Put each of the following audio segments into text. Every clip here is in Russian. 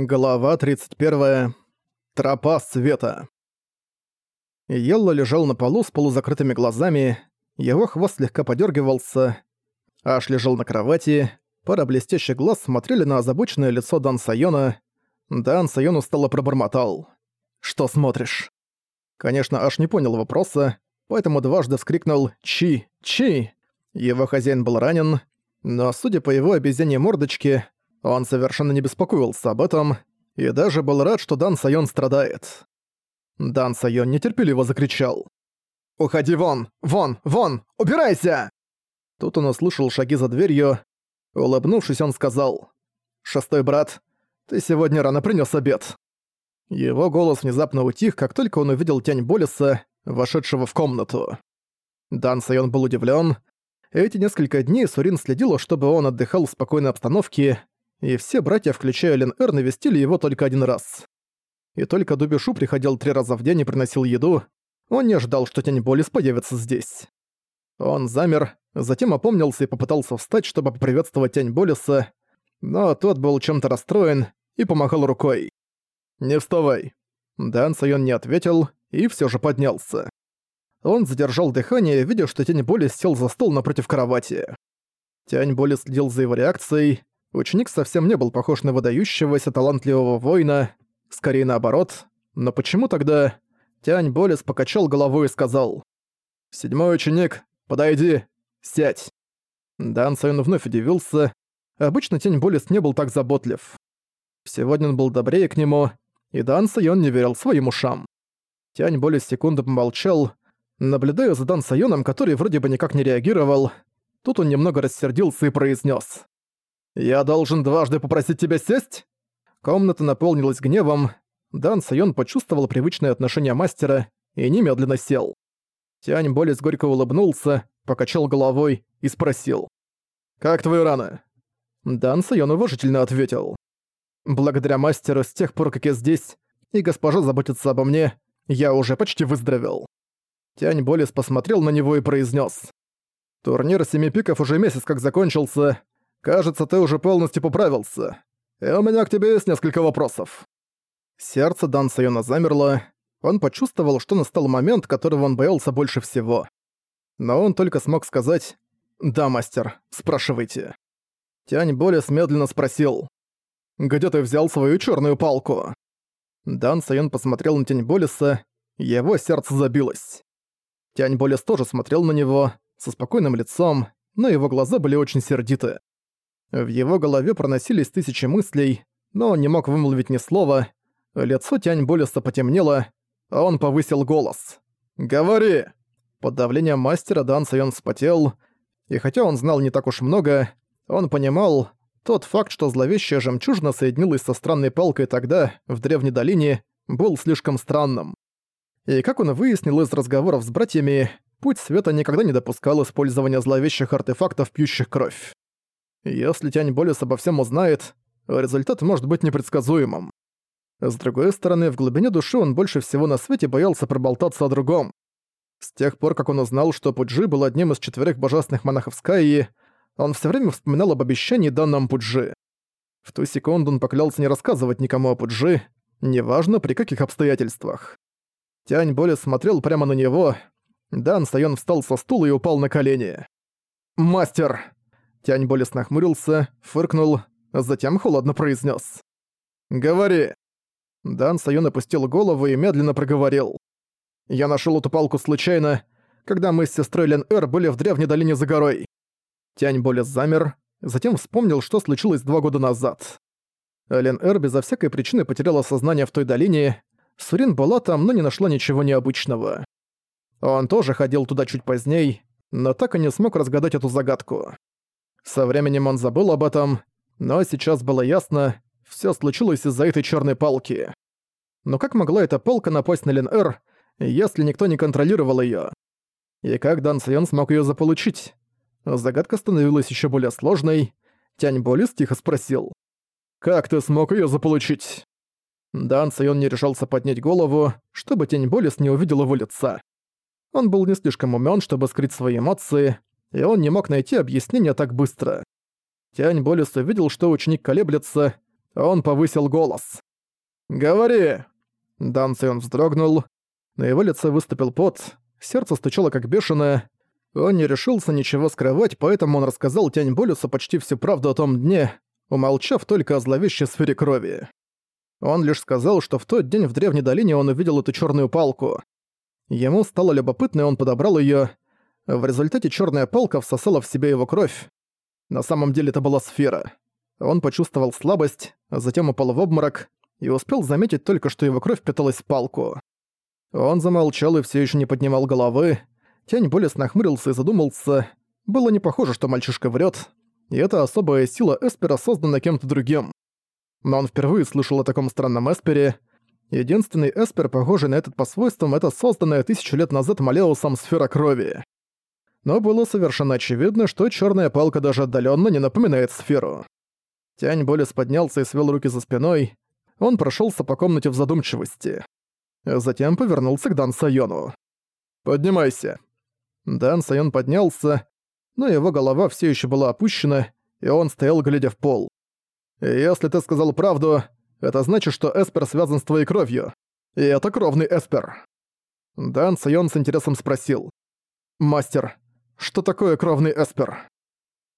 Глава 31. Тропа света. Йелло лежал на полу с полузакрытыми глазами, его хвост слегка подергивался. Аш лежал на кровати, пара блестящих глаз смотрели на озабоченное лицо Дан Сайона. Дан Сайон устало пробормотал. «Что смотришь?» Конечно, Аш не понял вопроса, поэтому дважды вскрикнул «Чи! Чи!». Его хозяин был ранен, но, судя по его обезьяньей мордочке, он совершенно не беспокоился об этом и даже был рад, что Дан Сайон страдает. Дан Сайон нетерпеливо закричал. «Уходи вон! Вон! Вон! Убирайся!» Тут он услышал шаги за дверью. Улыбнувшись, он сказал. «Шестой брат, ты сегодня рано принес обед». Его голос внезапно утих, как только он увидел тень Болиса, вошедшего в комнату. Дан Сайон был удивлен. Эти несколько дней Сурин следила, чтобы он отдыхал в спокойной обстановке, и все братья, включая Лен Эр, навестили его только один раз. И только Дубишу приходил три раза в день и приносил еду, он не ждал, что тень Болис появится здесь. Он замер, затем опомнился и попытался встать, чтобы поприветствовать тень Болиса, но тот был чем-то расстроен и помахал рукой. «Не вставай». Дан Сайон не ответил и все же поднялся. Он задержал дыхание, видя, что тень Болис сел за стол напротив кровати. Тянь Болис следил за его реакцией, Ученик совсем не был похож на выдающегося талантливого воина, скорее наоборот. Но почему тогда... Тянь Болес покачал головой и сказал. «Седьмой ученик, подойди, сядь». Дан Сайон вновь удивился. Обычно Тянь Болес не был так заботлив. Сегодня он был добрее к нему, и Дан Сайон не верил своим ушам. Тянь Болес секунду помолчал, наблюдая за Дан Сайоном, который вроде бы никак не реагировал. Тут он немного рассердился и произнес: «Я должен дважды попросить тебя сесть?» Комната наполнилась гневом. Дан Сайон почувствовал привычное отношение мастера и немедленно сел. Тянь Болес горько улыбнулся, покачал головой и спросил. «Как твои раны?» Дан Сайон уважительно ответил. «Благодаря мастеру с тех пор, как я здесь, и госпожа заботится обо мне, я уже почти выздоровел». Тянь Болес посмотрел на него и произнес: «Турнир Семи Пиков уже месяц как закончился, Кажется, ты уже полностью поправился. И у меня к тебе есть несколько вопросов». Сердце Дан Сайона замерло. Он почувствовал, что настал момент, которого он боялся больше всего. Но он только смог сказать «Да, мастер, спрашивайте». Тянь Болес медленно спросил «Где ты взял свою черную палку?» Дан Сайон посмотрел на Тянь Болеса, его сердце забилось. Тянь Болес тоже смотрел на него, со спокойным лицом, но его глаза были очень сердиты. В его голове проносились тысячи мыслей, но он не мог вымолвить ни слова. Лицо Тянь Болеса потемнело, а он повысил голос. «Говори!» Под давлением мастера Дан Сайон вспотел, и хотя он знал не так уж много, он понимал, тот факт, что зловещая жемчужина соединилась со странной палкой тогда, в Древней долине, был слишком странным. И как он выяснил из разговоров с братьями, Путь Света никогда не допускал использования зловещих артефактов, пьющих кровь. Если Тянь Болес обо всем узнает, результат может быть непредсказуемым. С другой стороны, в глубине души он больше всего на свете боялся проболтаться о другом. С тех пор, как он узнал, что Пуджи был одним из четверых божественных монахов Скайи, он все время вспоминал об обещании данном Пуджи. В ту секунду он поклялся не рассказывать никому о Пуджи, неважно при каких обстоятельствах. Тянь Болес смотрел прямо на него. Дан Сайон встал со стула и упал на колени. «Мастер!» Тянь болес нахмурился, фыркнул, а затем холодно произнес: «Говори». Дан Сайон опустил голову и медленно проговорил. «Я нашел эту палку случайно, когда мы с сестрой Лен Эр были в древней долине за горой». Тянь болес замер, затем вспомнил, что случилось два года назад. Лен Эр безо всякой причины потеряла сознание в той долине, Сурин была там, но не нашла ничего необычного. Он тоже ходил туда чуть поздней, но так и не смог разгадать эту загадку. Со временем он забыл об этом, но сейчас было ясно, все случилось из-за этой черной палки. Но как могла эта палка напасть на Лен-Эр, если никто не контролировал ее? И как Дан Сайон смог ее заполучить? Загадка становилась еще более сложной. Тянь Болис тихо спросил. «Как ты смог ее заполучить?» Дан Сайон не решался поднять голову, чтобы Тень Болис не увидел его лица. Он был не слишком умён, чтобы скрыть свои эмоции, и он не мог найти объяснения так быстро. Тянь Болес увидел, что ученик колеблется, Он повысил голос. «Говори!» Дан Сайон вздрогнул. На его лице выступил пот, сердце стучало как бешеное. Он не решился ничего скрывать, поэтому он рассказал Тянь Болюсу почти всю правду о том дне, умолчав только о зловещей сфере крови. Он лишь сказал, что в тот день в Древней долине он увидел эту черную палку. Ему стало любопытно, и он подобрал ее. В результате черная палка всосала в себя его кровь. На самом деле это была сфера. Он почувствовал слабость, затем упал в обморок и успел заметить только, что его кровь питалась в палку. Он замолчал и все еще не поднимал головы. Тень болезнь нахмурился и задумался. Было не похоже, что мальчишка врет, и эта особая сила Эспера создана кем-то другим. Но он впервые слышал о таком странном Эспере. Единственный Эспер, похожий на этот по свойствам, это созданная тысячу лет назад Малеусом сфера крови. Но было совершенно очевидно, что черная палка даже отдаленно не напоминает сферу. Тянь Болес поднялся и свел руки за спиной. Он прошелся по комнате в задумчивости. Затем повернулся к Дан Сайону. «Поднимайся». Дан Сайон поднялся, но его голова все еще была опущена, и он стоял, глядя в пол. «Если ты сказал правду, это значит, что Эспер связан с твоей кровью. И это кровный Эспер». Дан Сайон с интересом спросил. «Мастер, что такое кровный Эспер?»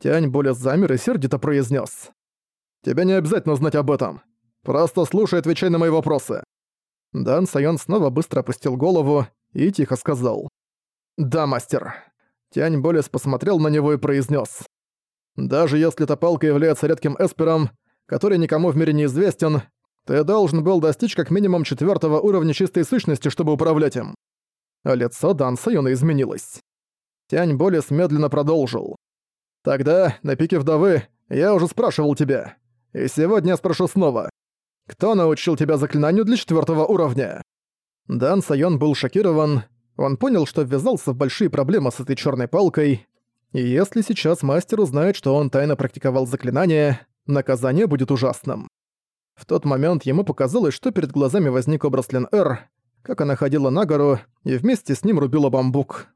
Тянь более замер и сердито произнес: «Тебе не обязательно знать об этом. Просто слушай отвечай на мои вопросы». Дан Сайон снова быстро опустил голову и тихо сказал. «Да, мастер». Тянь Болес посмотрел на него и произнес: «Даже если эта палка является редким эспером, который никому в мире не известен, ты должен был достичь как минимум четвертого уровня чистой сущности, чтобы управлять им». Лицо Дан Сайона изменилось. Тянь Болес медленно продолжил. «Тогда, на пике вдовы, я уже спрашивал тебя. И сегодня спрошу снова. Кто научил тебя заклинанию для четвертого уровня?» Дан Сайон был шокирован. Он понял, что ввязался в большие проблемы с этой черной палкой. И если сейчас мастер узнает, что он тайно практиковал заклинание, наказание будет ужасным. В тот момент ему показалось, что перед глазами возник образ Лен Эр, как она ходила на гору и вместе с ним рубила бамбук.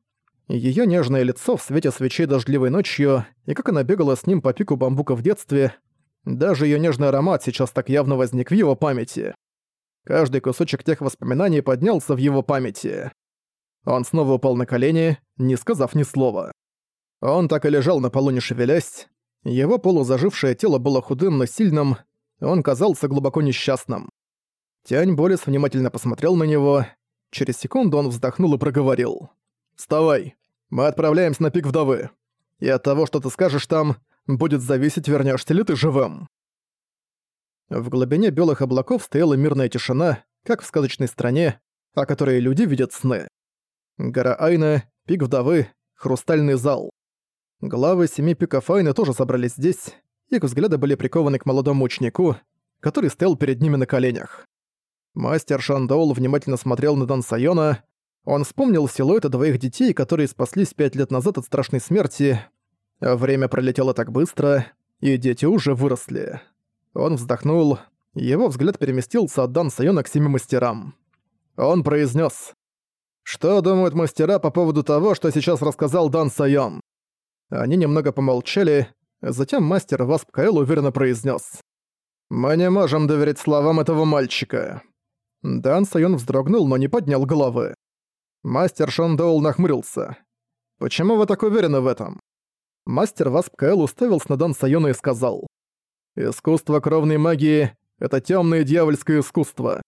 Её нежное лицо в свете свечей дождливой ночью, и как она бегала с ним по пику бамбука в детстве, даже её нежный аромат сейчас так явно возник в его памяти. Каждый кусочек тех воспоминаний поднялся в его памяти. Он снова упал на колени, не сказав ни слова. Он так и лежал на полу, не шевелясь, его полузажившее тело было худым, но сильным, он казался глубоко несчастным. Тянь Болес внимательно посмотрел на него. Через секунду он вздохнул и проговорил. «Вставай, мы отправляемся на пик вдовы. И от того, что ты скажешь там, будет зависеть, вернешься ли ты живым». В глубине белых облаков стояла мирная тишина, как в сказочной стране, о которой люди видят сны. Гора Айна, пик вдовы, хрустальный зал. Главы семи пиков Айны тоже собрались здесь, их взгляды были прикованы к молодому ученику, который стоял перед ними на коленях. Мастер Шандоул внимательно смотрел на Дан. Он вспомнил силуэты двоих детей, которые спаслись пять лет назад от страшной смерти. Время пролетело так быстро, и дети уже выросли. Он вздохнул, его взгляд переместился от Дан Сайона к семи мастерам. Он произнес: «Что думают мастера по поводу того, что сейчас рассказал Дан Сайон?» Они немного помолчали, затем мастер Васп Каэл уверенно произнес: «Мы не можем доверять словам этого мальчика». Дан Сайон вздрогнул, но не поднял головы. Мастер Шондоул нахмурился. «Почему вы так уверены в этом?» Мастер Васп Каэл уставился на Дан Сайона и сказал. «Искусство кровной магии — это темное дьявольское искусство.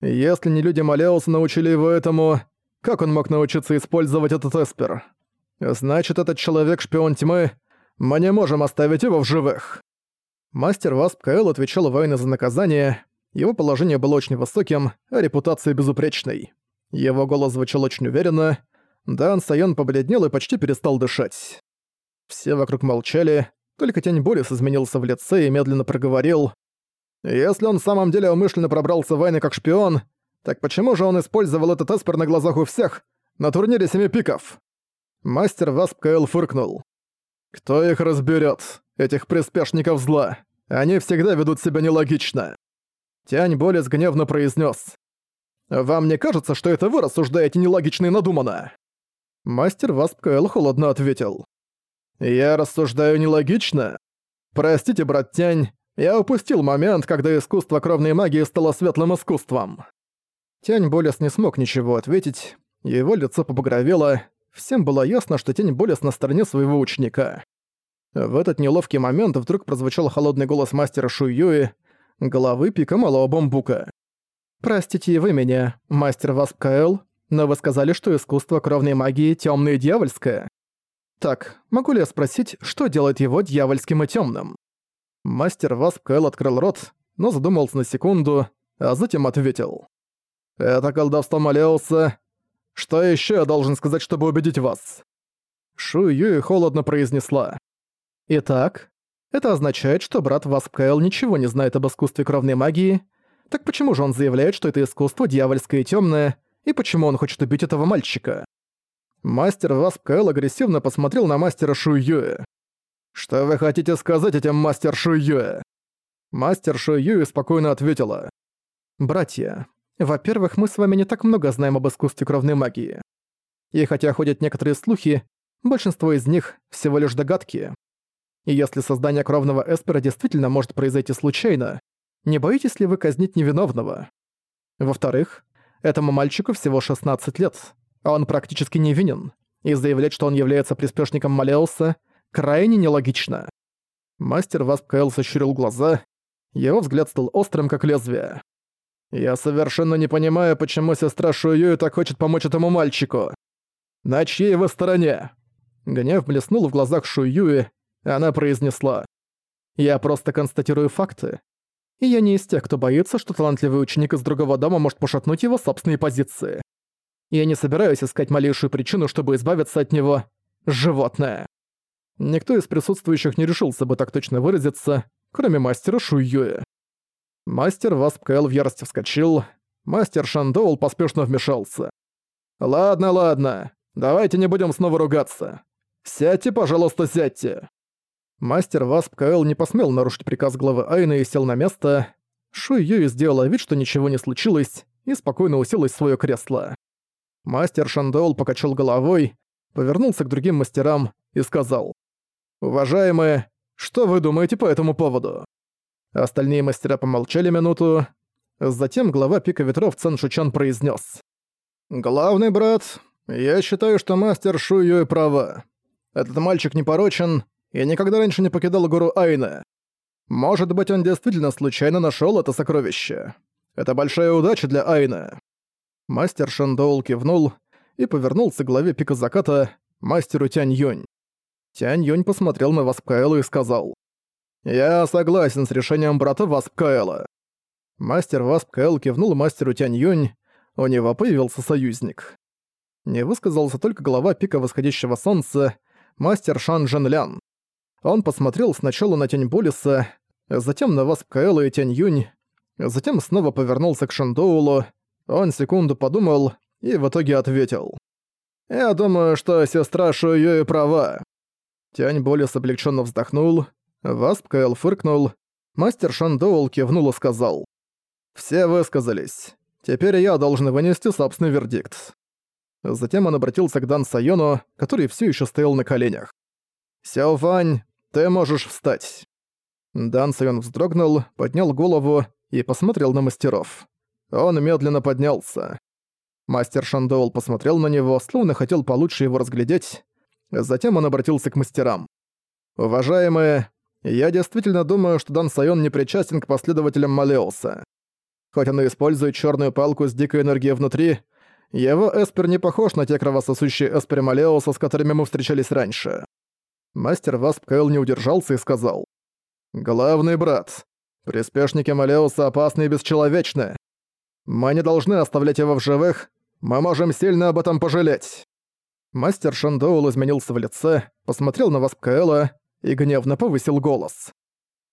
Если не люди Малеуса научили его этому, как он мог научиться использовать этот эспер? Значит, этот человек шпион тьмы. Мы не можем оставить его в живых. Мастер Васп Каэл отвечал Вайне за наказание. Его положение было очень высоким, а репутация безупречной. Его голос звучал очень уверенно. Дан Сайон побледнел и почти перестал дышать. Все вокруг молчали, только тень Борис изменился в лице и медленно проговорил. «Если он в самом деле умышленно пробрался в Вайны как шпион, так почему же он использовал этот эспер на глазах у всех на турнире Семи Пиков?» Мастер Васп Каэл фыркнул. «Кто их разберет, этих приспешников зла? Они всегда ведут себя нелогично». Тянь Болес гневно произнес: «Вам не кажется, что это вы рассуждаете нелогично и надуманно?» Мастер Васп Каэл холодно ответил. «Я рассуждаю нелогично? Простите, брат Тянь, Я упустил момент, когда искусство кровной магии стало светлым искусством». Тянь Болес не смог ничего ответить, его лицо побагровело, всем было ясно, что Тень Болес на стороне своего ученика. В этот неловкий момент вдруг прозвучал холодный голос мастера Шуюи, головы пика малого бамбука. «Простите вы меня, мастер Васп Каэл, но вы сказали, что искусство кровной магии тёмное и дьявольское. Так, могу ли я спросить, что делает его дьявольским и тёмным?» Мастер Васп Каэл открыл рот, но задумался на секунду, а затем ответил. «Это колдовство Малеуса. Что ещё я должен сказать, чтобы убедить вас?» Шу Юи холодно произнесла. «Итак, это означает, что брат Васп Каэл ничего не знает об искусстве кровной магии. Так почему же он заявляет, что это искусство дьявольское и тёмное, и почему он хочет убить этого мальчика?» Мастер Васп Каэл агрессивно посмотрел на мастера Шуюэ. «Что вы хотите сказать этим, мастер Шуюэ?» Мастер Шуюэ спокойно ответила. «Братья, во-первых, мы с вами не так много знаем об искусстве кровной магии. И хотя ходят некоторые слухи, большинство из них всего лишь догадки. И если создание кровного эспера действительно может произойти случайно, не боитесь ли вы казнить невиновного? Во-вторых, этому мальчику всего 16 лет, а он практически невинен, и заявлять, что он является приспешником Малеуса, крайне нелогично. Мастер Васп Каэл сощурил глаза, его взгляд стал острым, как лезвие. «Я совершенно не понимаю, почему сестра Шуюю так хочет помочь этому мальчику. На чьей вы стороне?» Гнев блеснул в глазах Шуюи, и она произнесла. «Я просто констатирую факты. И я не из тех, кто боится, что талантливый ученик из другого дома может пошатнуть его собственные позиции. Я не собираюсь искать малейшую причину, чтобы избавиться от него. Животное. Никто из присутствующих не решился бы так точно выразиться, кроме мастера Шуюэ. Мастер Васп Кэл в ярости вскочил, мастер Шандоул поспешно вмешался. «Ладно, ладно, давайте не будем снова ругаться. Сядьте, пожалуйста, сядьте». Мастер Васп Кэл не посмел нарушить приказ главы Айны и сел на место. Шуй Юй сделала вид, что ничего не случилось, и спокойно уселась в своё кресло. Мастер Шандоул покачал головой, повернулся к другим мастерам и сказал. «Уважаемые, что вы думаете по этому поводу?» Остальные мастера помолчали минуту. Затем глава Пика Ветров Цен Шучан произнес: «Главный брат, я считаю, что мастер Шу Юй права. Этот мальчик непорочен и никогда раньше не покидал гору Айна. Может быть, он действительно случайно нашел это сокровище. Это большая удача для Айна. Мастер Шандоул кивнул и повернулся к главе пика заката, мастеру Тянь Юнь. Тянь Юнь посмотрел на Васпкаэла и сказал. «Я согласен с решением брата Васпкаэла». Мастер Васпкаэл кивнул мастеру Тянь Юнь, у него появился союзник. Не высказался только глава пика восходящего солнца, мастер Шан Жен Лян. Он посмотрел сначала на Тянь Болиса, затем на Васпкаэла и Тянь Юнь, затем снова повернулся к Шандоулу, он секунду подумал и в итоге ответил. «Я думаю, что сестра Шуюи права». Тянь Болес облегченно вздохнул, Васп Каэл фыркнул, мастер Шандоул кивнул и сказал. «Все высказались. Теперь я должен вынести собственный вердикт». Затем он обратился к Дан Сайону, который все еще стоял на коленях. «Сяо Фань, ты можешь встать». Дан Сайон вздрогнул, поднял голову и посмотрел на мастеров. Он медленно поднялся. Мастер Шандоул посмотрел на него, словно хотел получше его разглядеть. Затем он обратился к мастерам. «Уважаемые, я действительно думаю, что Дан Сайон не причастен к последователям Малеуса. Хоть он и использует черную палку с дикой энергией внутри, его эспер не похож на те кровососущие эспери Малеуса, с которыми мы встречались раньше». Мастер Васп Кайл не удержался и сказал. «Главный брат, приспешники Малеуса опасны и бесчеловечны. Мы не должны оставлять его в живых, мы можем сильно об этом пожалеть». Мастер Шандоул изменился в лице, посмотрел на Васп Каэла и гневно повысил голос.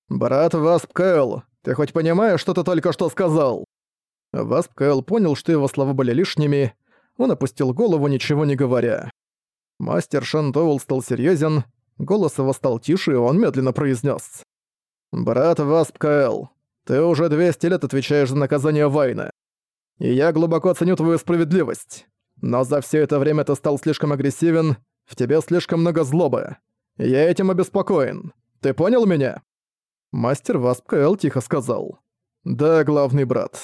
«Брат Васп Каэл, ты хоть понимаешь, что ты только что сказал?» Васп Каэл понял, что его слова были лишними, он опустил голову, ничего не говоря. Мастер Шандоул стал серьезен, голос его стал тише, и он медленно произнес: «Брат Васп Каэл, ты уже 200 лет отвечаешь за наказание Вайна и я глубоко ценю твою справедливость. Но за все это время ты стал слишком агрессивен, в тебе слишком много злобы. Я этим обеспокоен. Ты понял меня?» Мастер Васп Кэл тихо сказал. «Да, главный брат».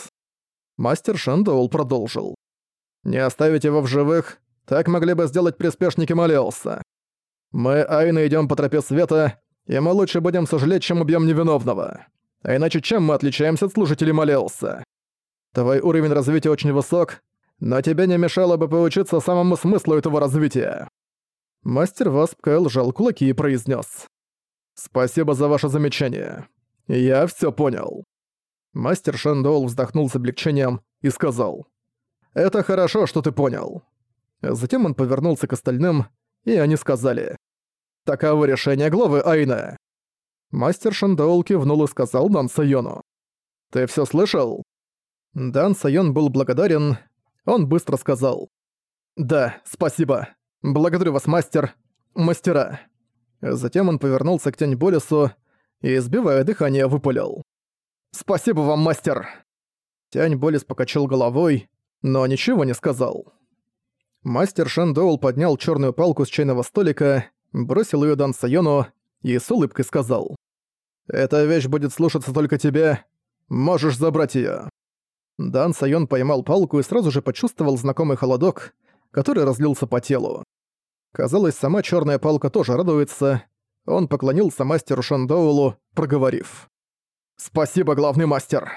Мастер Шандоул продолжил. «Не оставить его в живых, так могли бы сделать приспешники Малеуса. Мы, Айна, идем по тропе света, и мы лучше будем сожалеть, чем убьем невиновного. А иначе чем мы отличаемся от служителей Малеуса? Твой уровень развития очень высок, но тебе не мешало бы поучиться самому смыслу этого развития». Мастер Васп Кэл сжал кулаки и произнес: «Спасибо за ваше замечание. Я все понял». Мастер Шандоул вздохнул с облегчением и сказал. «Это хорошо, что ты понял». Затем он повернулся к остальным, и они сказали. «Таково решение главы Айна». Мастер Шандоул кивнул и сказал Дан Сайону. «Ты все слышал?» Дан Сайон был благодарен. Он быстро сказал. «Да, спасибо. Благодарю вас, мастер. Мастера». Затем он повернулся к Тень Болесу и, избивая дыхание, выпалил. «Спасибо вам, мастер!» Тянь Болес покачал головой, но ничего не сказал. Мастер Шендоул поднял черную палку с чайного столика, бросил ее Дан Сайону и с улыбкой сказал. «Эта вещь будет слушаться только тебе. Можешь забрать ее. Дан Сайон поймал палку и сразу же почувствовал знакомый холодок, который разлился по телу. Казалось, сама черная палка тоже радуется. Он поклонился мастеру Шандоулу, проговорив. «Спасибо, главный мастер!»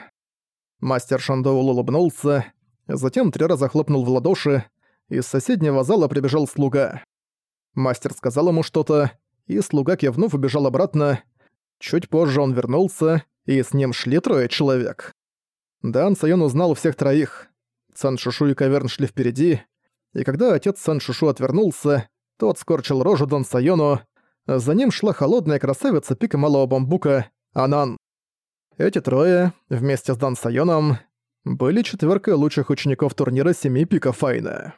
Мастер Шандоул улыбнулся, затем три раза хлопнул в ладоши, из соседнего зала прибежал слуга. Мастер сказал ему что-то, и слуга кивнув убежал обратно. Чуть позже он вернулся, и с ним шли трое человек. Дан Сайон узнал всех троих. Сан Шушу и Каверн шли впереди, и когда отец Сан Шушу отвернулся, тот скорчил рожу Дан Сайону, за ним шла холодная красавица пика малого бамбука Анан. Эти трое, вместе с Дан Сайоном, были четверкой лучших учеников турнира Семи Пика Файна.